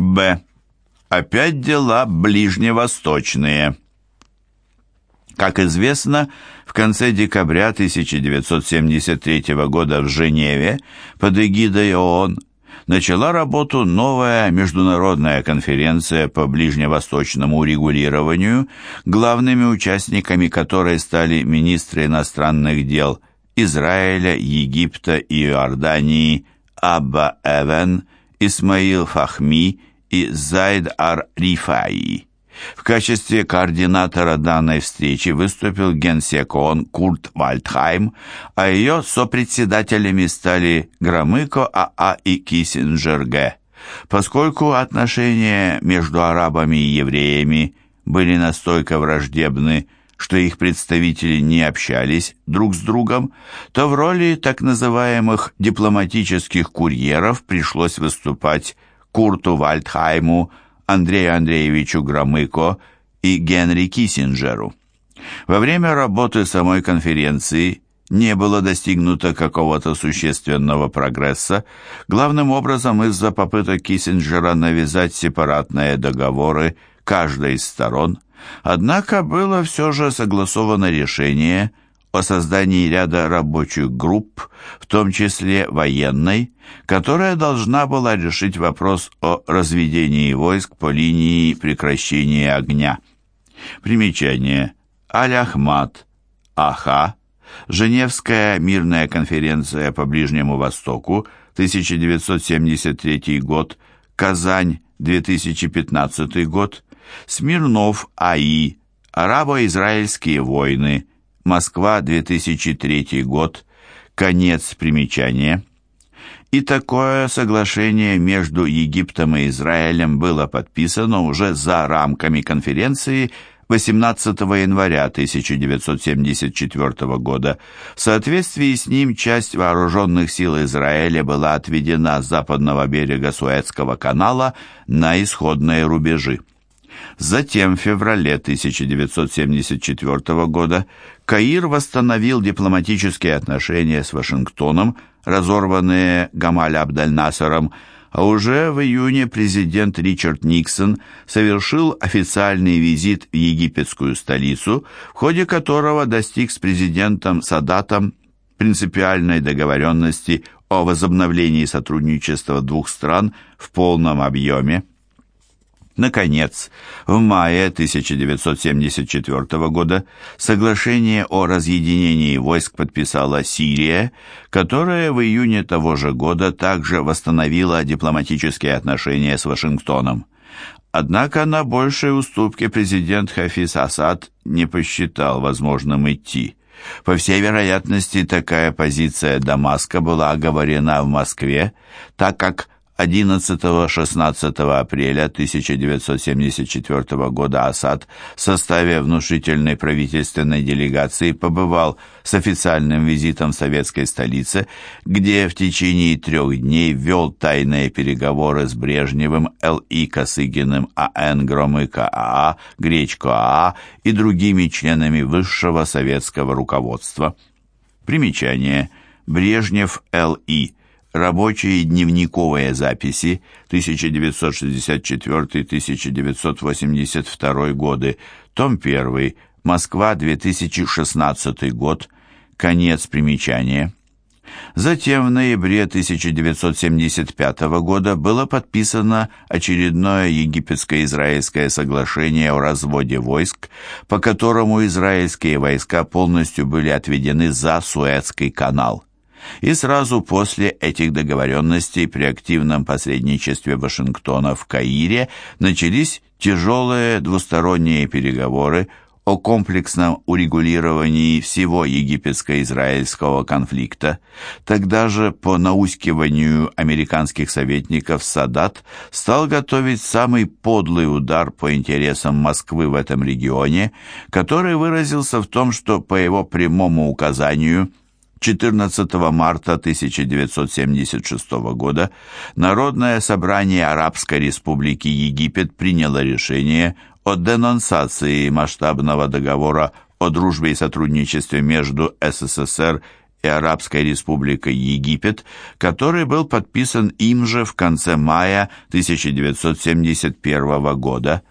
Б. Опять дела ближневосточные. Как известно, в конце декабря 1973 года в Женеве под эгидой ООН начала работу новая международная конференция по ближневосточному урегулированию, главными участниками которой стали министры иностранных дел Израиля, Египта и Иордании Абба Эвен, Исмаил Фахми и Зайд Ар-Рифаи. В качестве координатора данной встречи выступил генсек ООН Курт Вальдхайм, а ее сопредседателями стали Громыко АА и Киссинджер Г. Поскольку отношения между арабами и евреями были настолько враждебны, что их представители не общались друг с другом, то в роли так называемых дипломатических курьеров пришлось выступать Курту Вальдхайму, Андрею Андреевичу Громыко и Генри Киссинджеру. Во время работы самой конференции не было достигнуто какого-то существенного прогресса, главным образом из-за попыток Киссинджера навязать сепаратные договоры каждой из сторон. Однако было все же согласовано решение о создании ряда рабочих групп, в том числе военной, которая должна была решить вопрос о разведении войск по линии прекращения огня. Примечание. Аль-Ахмад, Аха, Женевская мирная конференция по Ближнему Востоку, 1973 год, Казань, 2015 год, Смирнов, А.И., Арабо-израильские войны, Москва, 2003 год. Конец примечания. И такое соглашение между Египтом и Израилем было подписано уже за рамками конференции 18 января 1974 года. В соответствии с ним часть вооруженных сил Израиля была отведена с западного берега Суэцкого канала на исходные рубежи. Затем в феврале 1974 года Каир восстановил дипломатические отношения с Вашингтоном, разорванные Гамаль Абдаль-Насером, а уже в июне президент Ричард Никсон совершил официальный визит в египетскую столицу, в ходе которого достиг с президентом Садатом принципиальной договоренности о возобновлении сотрудничества двух стран в полном объеме. Наконец, в мае 1974 года соглашение о разъединении войск подписала Сирия, которая в июне того же года также восстановила дипломатические отношения с Вашингтоном. Однако на большие уступки президент Хафиз Асад не посчитал возможным идти. По всей вероятности, такая позиция Дамаска была оговорена в Москве, так как 11-16 апреля 1974 года Асад в составе внушительной правительственной делегации побывал с официальным визитом в советской столице, где в течение трех дней вел тайные переговоры с Брежневым, Л.И. Косыгиным, А.Н. Громыко АА, Гречко АА и другими членами высшего советского руководства. Примечание. Брежнев Л.И. Рабочие дневниковые записи 1964-1982 годы, том 1, Москва, 2016 год, конец примечания. Затем в ноябре 1975 года было подписано очередное египетско-израильское соглашение о разводе войск, по которому израильские войска полностью были отведены за Суэцкий канал. И сразу после этих договоренностей при активном посредничестве Вашингтона в Каире начались тяжелые двусторонние переговоры о комплексном урегулировании всего египетско-израильского конфликта. Тогда же по наускиванию американских советников Садат стал готовить самый подлый удар по интересам Москвы в этом регионе, который выразился в том, что по его прямому указанию 14 марта 1976 года Народное собрание Арабской Республики Египет приняло решение о денонсации масштабного договора о дружбе и сотрудничестве между СССР и Арабской республикой Египет, который был подписан им же в конце мая 1971 года.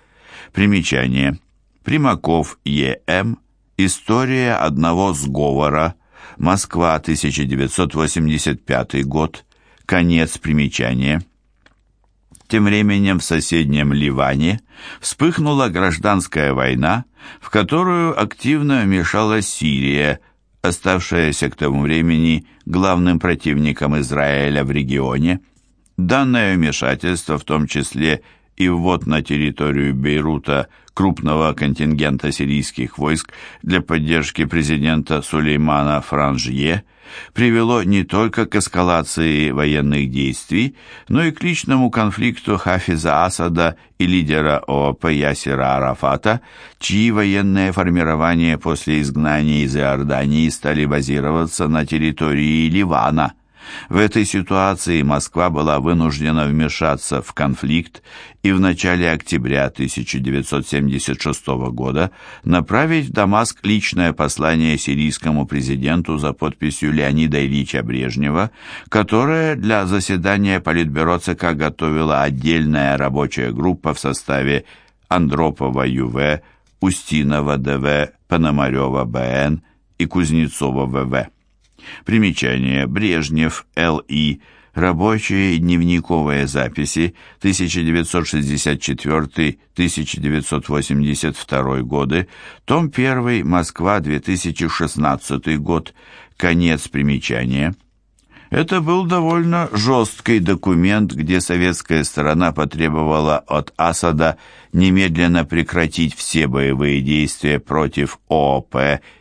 Примечание. Примаков Е.М. История одного сговора. Москва, 1985 год. Конец примечания. Тем временем в соседнем Ливане вспыхнула гражданская война, в которую активно вмешалась Сирия, оставшаяся к тому времени главным противником Израиля в регионе. Данное вмешательство, в том числе и ввод на территорию Бейрута крупного контингента сирийских войск для поддержки президента Сулеймана Франжье, привело не только к эскалации военных действий, но и к личному конфликту Хафиза Асада и лидера ООП Ясера Арафата, чьи военные формирования после изгнания из Иордании стали базироваться на территории Ливана – в этой ситуации Москва была вынуждена вмешаться в конфликт и в начале октября 1976 года направить в Дамаск личное послание сирийскому президенту за подписью Леонида Ильича Брежнева, которое для заседания Политбюро ЦК готовила отдельная рабочая группа в составе Андропова ЮВ, Устинова ДВ, Пономарева БН и Кузнецова ВВ. Примечание. Брежнев, Л.И. Рабочие дневниковые записи 1964-1982 годы. Том 1. Москва, 2016 год. Конец примечания. Это был довольно жесткий документ, где советская сторона потребовала от Асада немедленно прекратить все боевые действия против ООП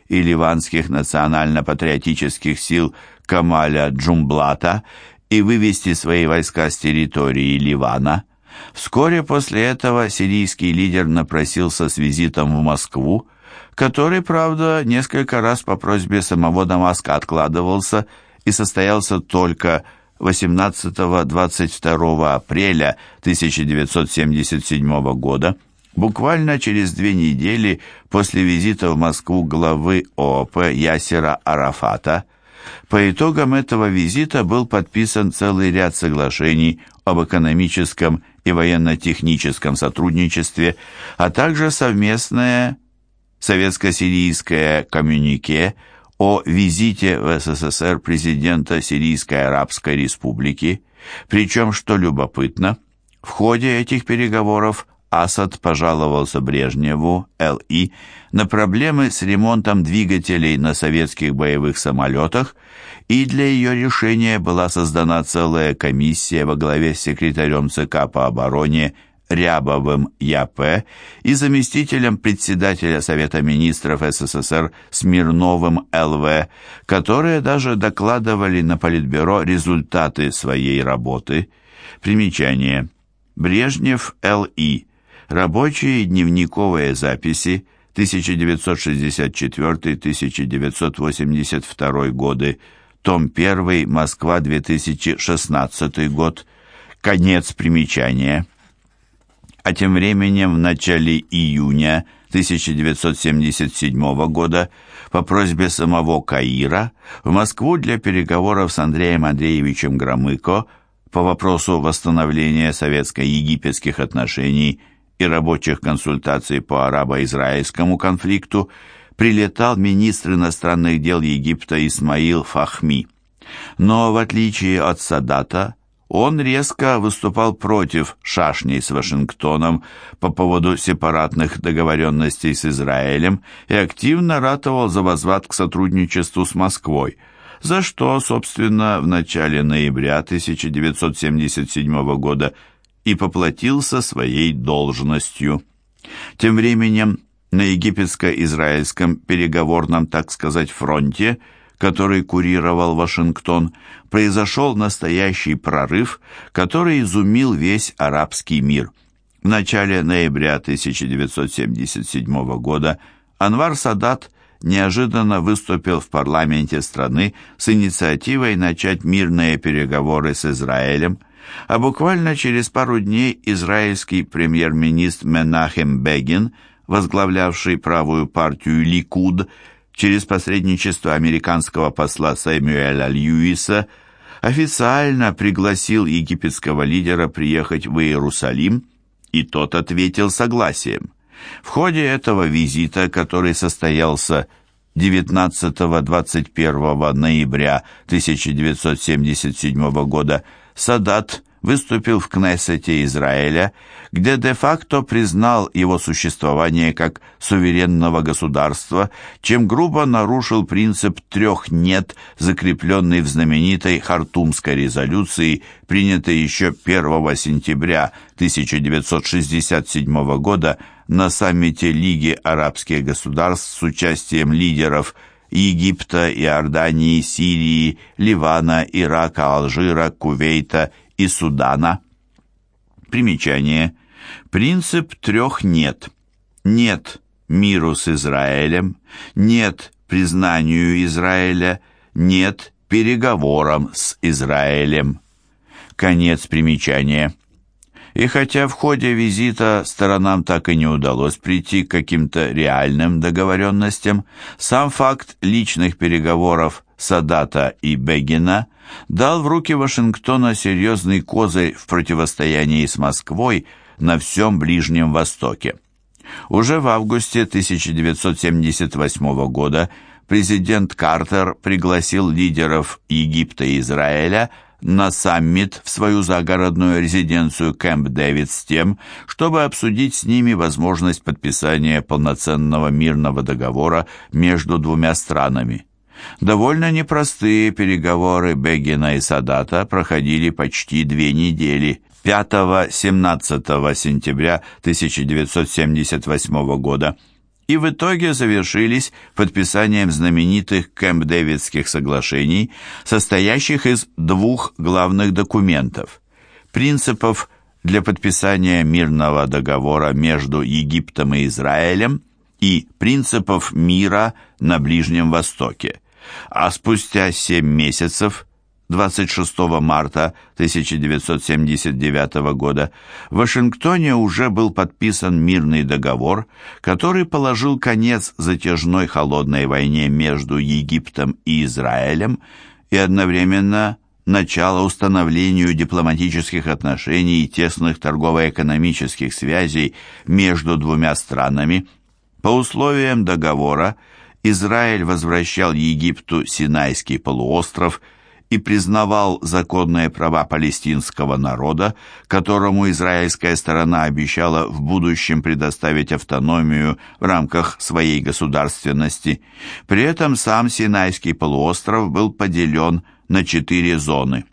и ливанских национально-патриотических сил Камаля Джумблата и вывести свои войска с территории Ливана. Вскоре после этого сирийский лидер напросился с визитом в Москву, который, правда, несколько раз по просьбе самого Дамаска откладывался и состоялся только 18-22 апреля 1977 года, буквально через две недели после визита в Москву главы ООП Ясера Арафата. По итогам этого визита был подписан целый ряд соглашений об экономическом и военно-техническом сотрудничестве, а также совместное советско-сирийское коммюнике о визите в СССР президента Сирийской Арабской Республики, причем, что любопытно, в ходе этих переговоров Асад пожаловался Брежневу, Л.И., на проблемы с ремонтом двигателей на советских боевых самолетах, и для ее решения была создана целая комиссия во главе с секретарем ЦК по обороне Рябовым Я.П. и заместителем председателя Совета министров СССР Смирновым Л.В., которые даже докладывали на Политбюро результаты своей работы. Примечание. Брежнев Л.И. Рабочие дневниковые записи 1964-1982 годы. Том 1. Москва, 2016 год. Конец примечания а тем временем в начале июня 1977 года по просьбе самого Каира в Москву для переговоров с Андреем Андреевичем Громыко по вопросу восстановления советско-египетских отношений и рабочих консультаций по арабо-израильскому конфликту прилетал министр иностранных дел Египта Исмаил Фахми. Но в отличие от Садата, он резко выступал против шашней с Вашингтоном по поводу сепаратных договоренностей с Израилем и активно ратовал за возврат к сотрудничеству с Москвой, за что, собственно, в начале ноября 1977 года и поплатился своей должностью. Тем временем на египетско-израильском переговорном, так сказать, фронте – который курировал Вашингтон, произошел настоящий прорыв, который изумил весь арабский мир. В начале ноября 1977 года Анвар Садат неожиданно выступил в парламенте страны с инициативой начать мирные переговоры с Израилем, а буквально через пару дней израильский премьер-министр Менахем Бегин, возглавлявший правую партию Ликуд, через посредничество американского посла Сэмюэля Льюиса официально пригласил египетского лидера приехать в Иерусалим, и тот ответил согласием. В ходе этого визита, который состоялся 19-21 ноября 1977 года, Садат выступил в Кнессете Израиля, где де-факто признал его существование как суверенного государства, чем грубо нарушил принцип трех «нет», закрепленный в знаменитой Хартумской резолюции, принятой еще 1 сентября 1967 года на саммите Лиги арабских государств с участием лидеров Египта, Иордании, Сирии, Ливана, Ирака, Алжира, Кувейта и Судана. Примечание. Принцип трех «нет». Нет миру с Израилем, нет признанию Израиля, нет переговорам с Израилем. Конец примечания. И хотя в ходе визита сторонам так и не удалось прийти к каким-то реальным договоренностям, сам факт личных переговоров Садата и Бегина дал в руки Вашингтона серьезный козырь в противостоянии с Москвой на всем Ближнем Востоке. Уже в августе 1978 года президент Картер пригласил лидеров Египта и Израиля на саммит в свою загородную резиденцию Кэмп Дэвид с тем, чтобы обсудить с ними возможность подписания полноценного мирного договора между двумя странами. Довольно непростые переговоры Бегина и Садата проходили почти две недели. 5-17 сентября 1978 года и в итоге завершились подписанием знаменитых Кэмп-Дэвидских соглашений, состоящих из двух главных документов – принципов для подписания мирного договора между Египтом и Израилем и принципов мира на Ближнем Востоке. А спустя семь месяцев 26 марта 1979 года в Вашингтоне уже был подписан мирный договор, который положил конец затяжной холодной войне между Египтом и Израилем и одновременно начало установлению дипломатических отношений и тесных торгово-экономических связей между двумя странами. По условиям договора Израиль возвращал Египту Синайский полуостров – и признавал законные права палестинского народа, которому израильская сторона обещала в будущем предоставить автономию в рамках своей государственности. При этом сам Синайский полуостров был поделен на четыре зоны.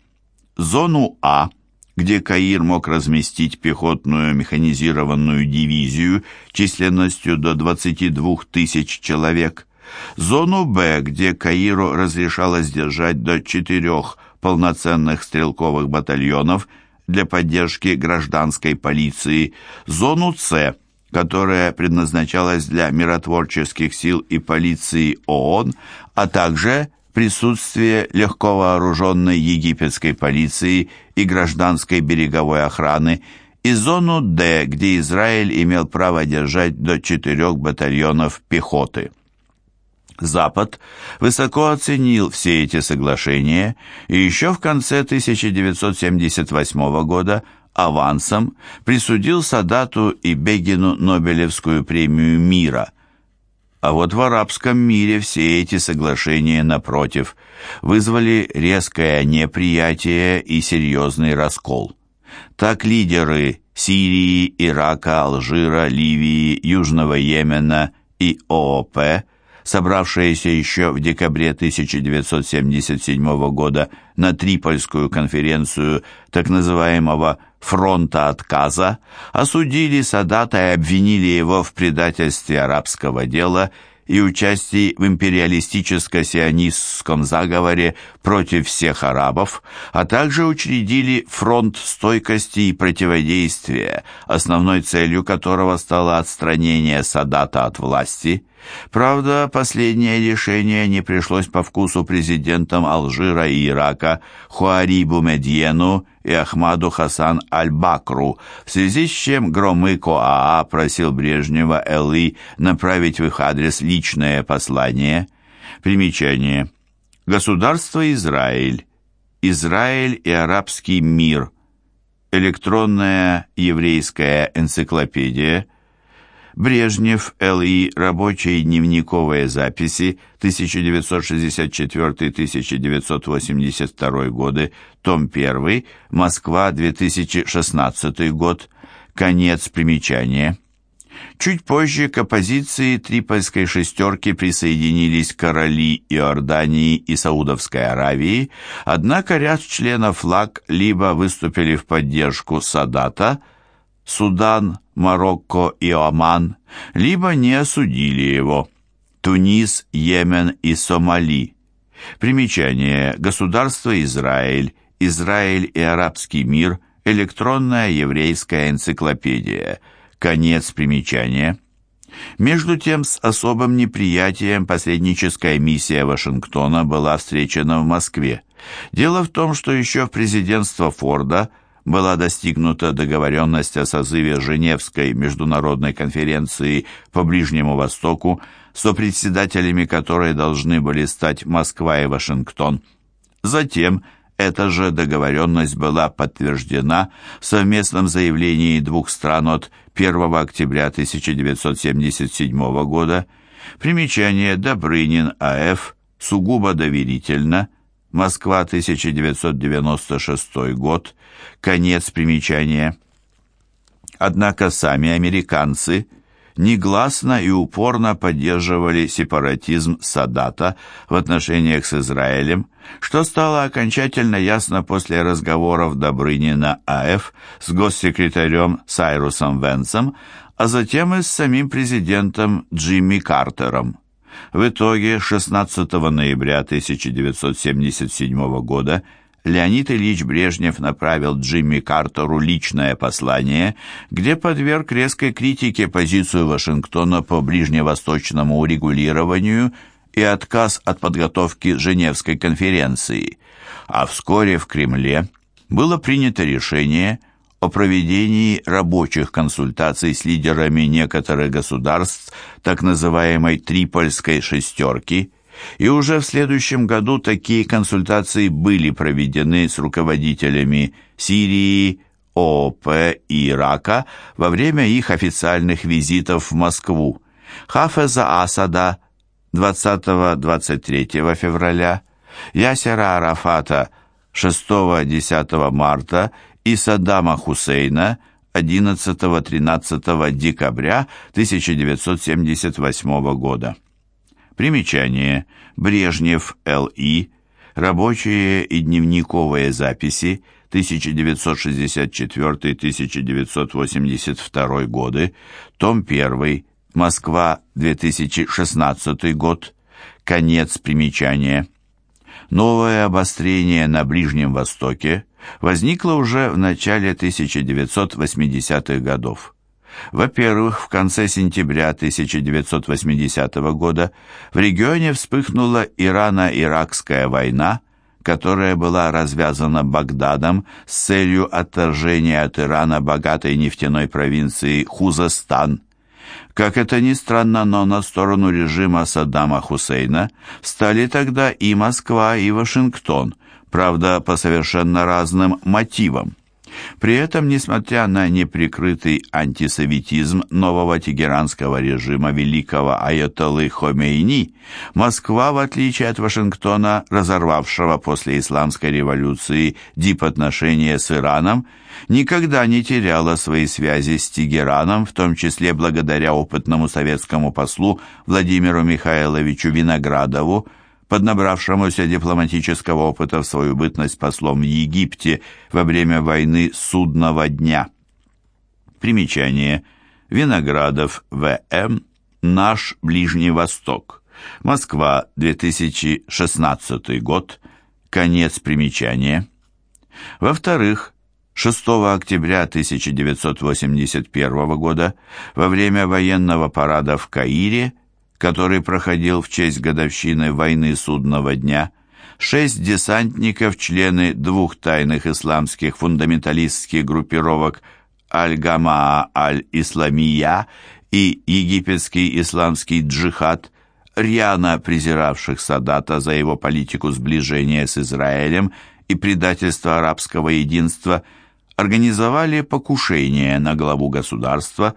Зону А, где Каир мог разместить пехотную механизированную дивизию численностью до 22 тысяч человек – Зону Б, где Каиру разрешалось держать до четырех полноценных стрелковых батальонов для поддержки гражданской полиции, зону С, которая предназначалась для миротворческих сил и полиции ООН, а также присутствие легко вооруженной египетской полиции и гражданской береговой охраны, и зону Д, где Израиль имел право держать до четырех батальонов пехоты. Запад высоко оценил все эти соглашения и еще в конце 1978 года авансом присудил Садату и Бегину Нобелевскую премию мира. А вот в арабском мире все эти соглашения, напротив, вызвали резкое неприятие и серьезный раскол. Так лидеры Сирии, Ирака, Алжира, Ливии, Южного Йемена и ООП – собравшаяся еще в декабре 1977 года на Трипольскую конференцию так называемого «фронта отказа», осудили Садата и обвинили его в предательстве арабского дела и участии в империалистическо-сионистском заговоре против всех арабов, а также учредили фронт стойкости и противодействия, основной целью которого стало отстранение Садата от власти – Правда, последнее решение не пришлось по вкусу президентам Алжира и Ирака Хуарибу Медьену и Ахмаду Хасан Аль-Бакру, в связи с чем Громыко АА просил Брежнева ЛИ направить в их адрес личное послание – Примечание. Государство Израиль. Израиль и арабский мир. Электронная еврейская энциклопедия. Брежнев, Л.И. Рабочие дневниковые записи 1964-1982 годы, том 1, Москва, 2016 год, конец примечания. Чуть позже к оппозиции Трипольской шестерки присоединились короли Иордании и Саудовской Аравии, однако ряд членов ЛАГ либо выступили в поддержку Садата, Судан, Марокко и Оман, либо не осудили его, Тунис, Йемен и Сомали. Примечание. Государство Израиль, Израиль и арабский мир, электронная еврейская энциклопедия – Конец примечания. Между тем, с особым неприятием посредническая миссия Вашингтона была встречена в Москве. Дело в том, что еще в президентство Форда была достигнута договоренность о созыве Женевской международной конференции по Ближнему Востоку, сопредседателями которой должны были стать Москва и Вашингтон. Затем эта же договоренность была подтверждена в совместном заявлении двух стран от 1 октября 1977 года. Примечание Добрынин А.Ф. сугубо доверительно. Москва, 1996 год. Конец примечания. Однако сами американцы негласно и упорно поддерживали сепаратизм Садата в отношениях с Израилем, что стало окончательно ясно после разговоров Добрынина А.Ф. с госсекретарем Сайрусом Венсом, а затем и с самим президентом Джимми Картером. В итоге 16 ноября 1977 года Леонид Ильич Брежнев направил Джимми Картеру личное послание, где подверг резкой критике позицию Вашингтона по ближневосточному урегулированию и отказ от подготовки Женевской конференции. А вскоре в Кремле было принято решение о проведении рабочих консультаций с лидерами некоторых государств так называемой «Трипольской шестерки», и уже в следующем году такие консультации были проведены с руководителями Сирии, ООП и Ирака во время их официальных визитов в Москву. Хафеза Асада 20-23 февраля, Ясера Арафата 6-10 марта и Саддама Хусейна 11-13 декабря 1978 года. Примечание. Брежнев, Л.И. Рабочие и дневниковые записи 1964-1982 годы. Том 1. Москва, 2016 год. Конец примечания. Новое обострение на Ближнем Востоке возникло уже в начале 1980-х годов. Во-первых, в конце сентября 1980 года в регионе вспыхнула Ирано-Иракская война, которая была развязана Багдадом с целью отторжения от Ирана богатой нефтяной провинции Хузестан. Как это ни странно, но на сторону режима Саддама Хусейна стали тогда и Москва, и Вашингтон, правда, по совершенно разным мотивам. При этом, несмотря на неприкрытый антисоветизм нового тегеранского режима великого Айатоллы Хомейни, Москва, в отличие от Вашингтона, разорвавшего после исламской революции дипотношения с Ираном, никогда не теряла свои связи с Тегераном, в том числе благодаря опытному советскому послу Владимиру Михайловичу Виноградову, поднабравшемуся дипломатического опыта в свою бытность послом в Египте во время войны Судного дня. Примечание. Виноградов В.М. Наш Ближний Восток. Москва, 2016 год. Конец примечания. Во-вторых, 6 октября 1981 года во время военного парада в Каире который проходил в честь годовщины войны Судного дня, шесть десантников, члены двух тайных исламских фундаменталистских группировок Аль-Гамаа Аль-Исламия и египетский исламский джихад, рьяно презиравших Садата за его политику сближения с Израилем и предательство арабского единства, организовали покушение на главу государства,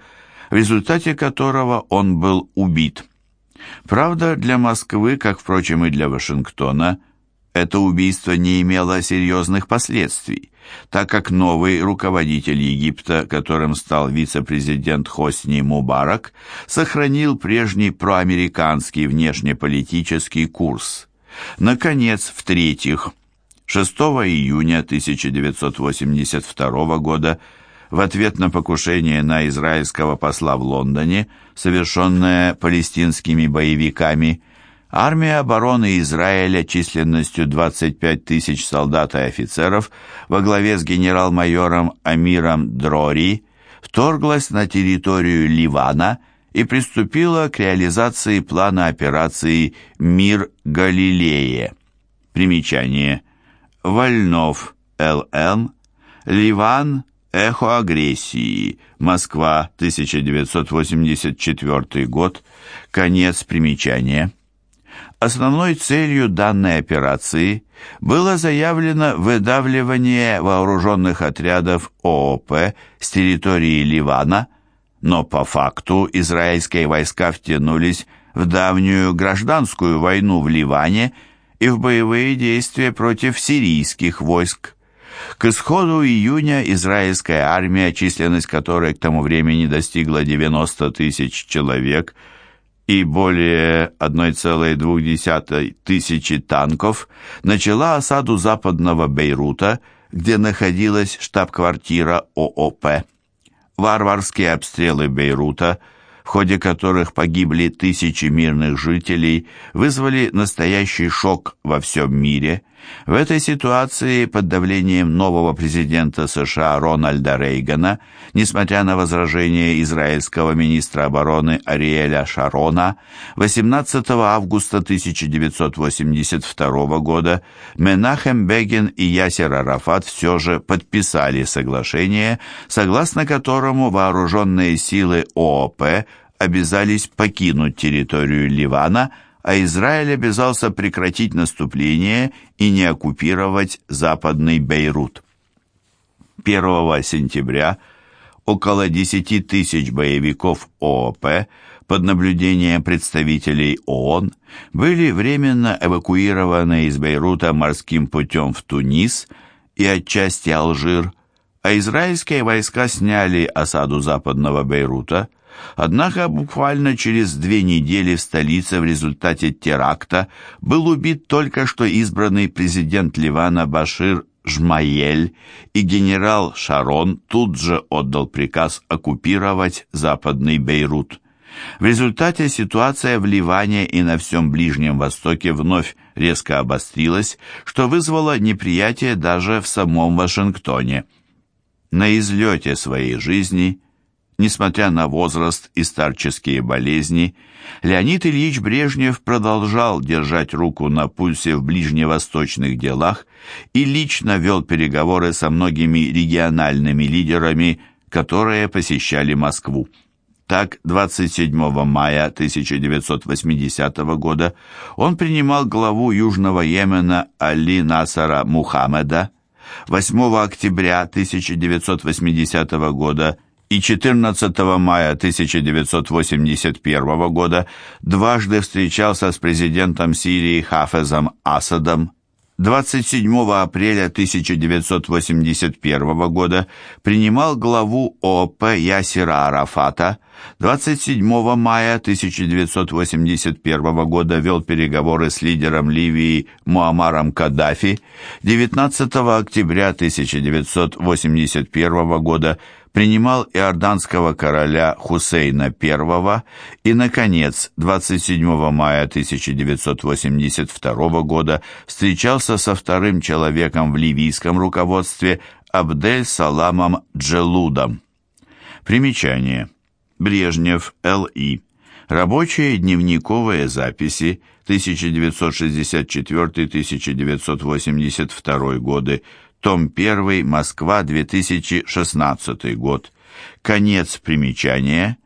в результате которого он был убит. Правда, для Москвы, как, впрочем, и для Вашингтона, это убийство не имело серьезных последствий, так как новый руководитель Египта, которым стал вице-президент Хосни Мубарак, сохранил прежний проамериканский внешнеполитический курс. Наконец, в-третьих, 6 июня 1982 года в ответ на покушение на израильского посла в Лондоне, совершенное палестинскими боевиками, Армия обороны Израиля численностью 25 тысяч солдат и офицеров во главе с генерал-майором Амиром Дрори вторглась на территорию Ливана и приступила к реализации плана операции «Мир Галилее». Примечание. Вольнов, Л.М. Ливан, Эхо агрессии. Москва, 1984 год. Конец примечания. Основной целью данной операции было заявлено выдавливание вооруженных отрядов ООП с территории Ливана, но по факту израильские войска втянулись в давнюю гражданскую войну в Ливане и в боевые действия против сирийских войск. К исходу июня израильская армия, численность которой к тому времени достигла 90 тысяч человек – и более 1,2 тысячи танков начала осаду западного Бейрута, где находилась штаб-квартира ООП. Варварские обстрелы Бейрута – в ходе которых погибли тысячи мирных жителей, вызвали настоящий шок во всем мире. В этой ситуации под давлением нового президента США Рональда Рейгана, несмотря на возражения израильского министра обороны Ариэля Шарона, 18 августа 1982 года Менахем Бегин и Ясер Арафат все же подписали соглашение, согласно которому вооруженные силы ООП обязались покинуть территорию Ливана, а Израиль обязался прекратить наступление и не оккупировать западный Бейрут. 1 сентября около 10 тысяч боевиков ООП под наблюдением представителей ООН были временно эвакуированы из Бейрута морским путем в Тунис и отчасти Алжир, а израильские войска сняли осаду западного Бейрута, Однако буквально через две недели в столице в результате теракта был убит только что избранный президент Ливана Башир Жмаель, и генерал Шарон тут же отдал приказ оккупировать западный Бейрут. В результате ситуация в Ливане и на всем Ближнем Востоке вновь резко обострилась, что вызвало неприятие даже в самом Вашингтоне. На излете своей жизни – Несмотря на возраст и старческие болезни, Леонид Ильич Брежнев продолжал держать руку на пульсе в ближневосточных делах и лично вел переговоры со многими региональными лидерами, которые посещали Москву. Так, 27 мая 1980 года он принимал главу Южного Йемена Али Насара Мухаммеда, 8 октября 1980 года – и 14 мая 1981 года дважды встречался с президентом Сирии Хафезом Асадом. 27 апреля 1981 года принимал главу ООП Ясира Арафата, 27 мая 1981 года вел переговоры с лидером Ливии Муаммаром Каддафи, 19 октября 1981 года принимал иорданского короля Хусейна I и, наконец, 27 мая 1982 года встречался со вторым человеком в ливийском руководстве Абдель-Саламом Джелудом. Примечание. Брежнев, Л.И. Рабочие дневниковые записи 1964-1982 годы том 1, Москва, 2016 год. Конец примечания.